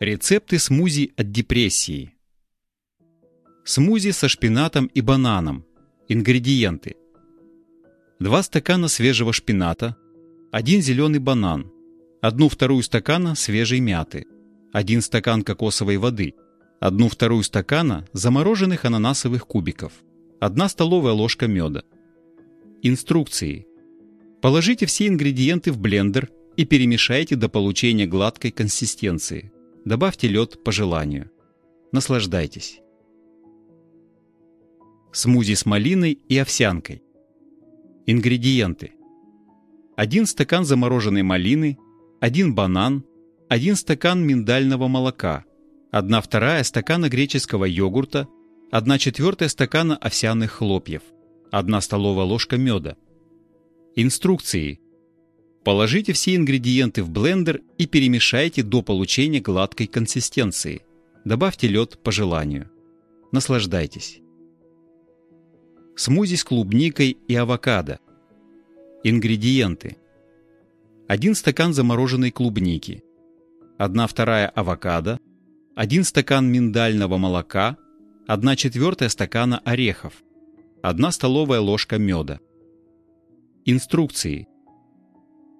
Рецепты смузи от депрессии. Смузи со шпинатом и бананом. Ингредиенты. 2 стакана свежего шпината, 1 зеленый банан, 1 вторую стакана свежей мяты, 1 стакан кокосовой воды, 1 вторую стакана замороженных ананасовых кубиков, 1 столовая ложка меда. Инструкции. Положите все ингредиенты в блендер и перемешайте до получения гладкой консистенции. Добавьте лед по желанию. Наслаждайтесь. Смузи с малиной и овсянкой. Ингредиенты. 1 стакан замороженной малины, 1 банан, 1 стакан миндального молока, 1 вторая стакана греческого йогурта, 1 четвертая стакана овсяных хлопьев, 1 столовая ложка меда. Инструкции. Положите все ингредиенты в блендер и перемешайте до получения гладкой консистенции. Добавьте лед по желанию. Наслаждайтесь. Смузи с клубникой и авокадо. Ингредиенты. 1 стакан замороженной клубники, 1 вторая авокадо, 1 стакан миндального молока, 1 четвертая стакана орехов, 1 столовая ложка меда. Инструкции.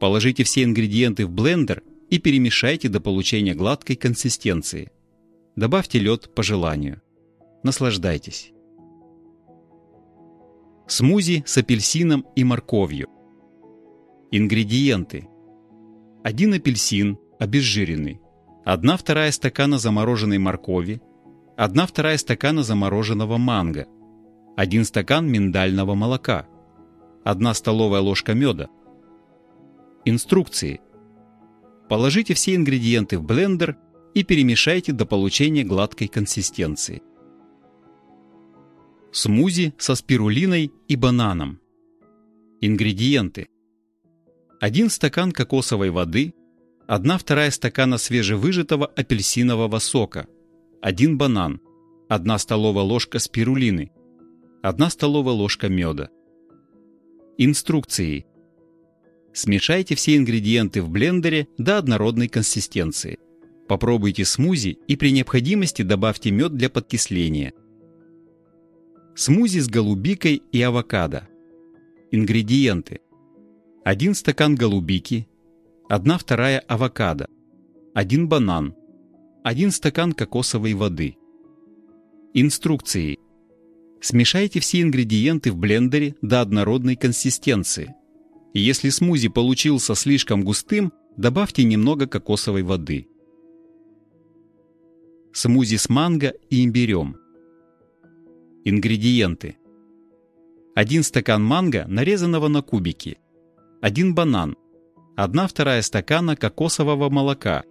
Положите все ингредиенты в блендер и перемешайте до получения гладкой консистенции. Добавьте лед по желанию. Наслаждайтесь. Смузи с апельсином и морковью. Ингредиенты. 1 апельсин, обезжиренный. 1 вторая стакана замороженной моркови. 1 вторая стакана замороженного манго. 1 стакан миндального молока. 1 столовая ложка меда. Инструкции. Положите все ингредиенты в блендер и перемешайте до получения гладкой консистенции. Смузи со спирулиной и бананом. Ингредиенты. 1 стакан кокосовой воды, 1 вторая стакана свежевыжатого апельсинового сока, 1 банан, 1 столовая ложка спирулины, 1 столовая ложка меда. Инструкции. Смешайте все ингредиенты в блендере до однородной консистенции. Попробуйте смузи и при необходимости добавьте мед для подкисления. Смузи с голубикой и авокадо. Ингредиенты. 1 стакан голубики, 1 вторая авокадо, 1 банан, 1 стакан кокосовой воды. Инструкции. Смешайте все ингредиенты в блендере до однородной консистенции. Если смузи получился слишком густым, добавьте немного кокосовой воды. Смузи с манго и имбирем. Ингредиенты. 1 стакан манго, нарезанного на кубики. 1 банан. 1 вторая стакана кокосового молока.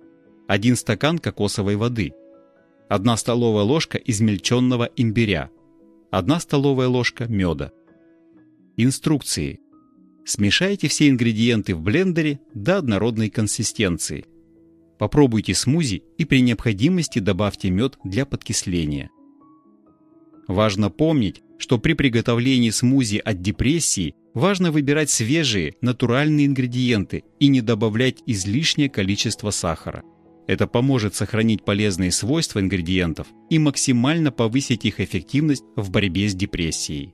1 стакан кокосовой воды. 1 столовая ложка измельченного имбиря. 1 столовая ложка меда. Инструкции. Смешайте все ингредиенты в блендере до однородной консистенции. Попробуйте смузи и при необходимости добавьте мед для подкисления. Важно помнить, что при приготовлении смузи от депрессии важно выбирать свежие, натуральные ингредиенты и не добавлять излишнее количество сахара. Это поможет сохранить полезные свойства ингредиентов и максимально повысить их эффективность в борьбе с депрессией.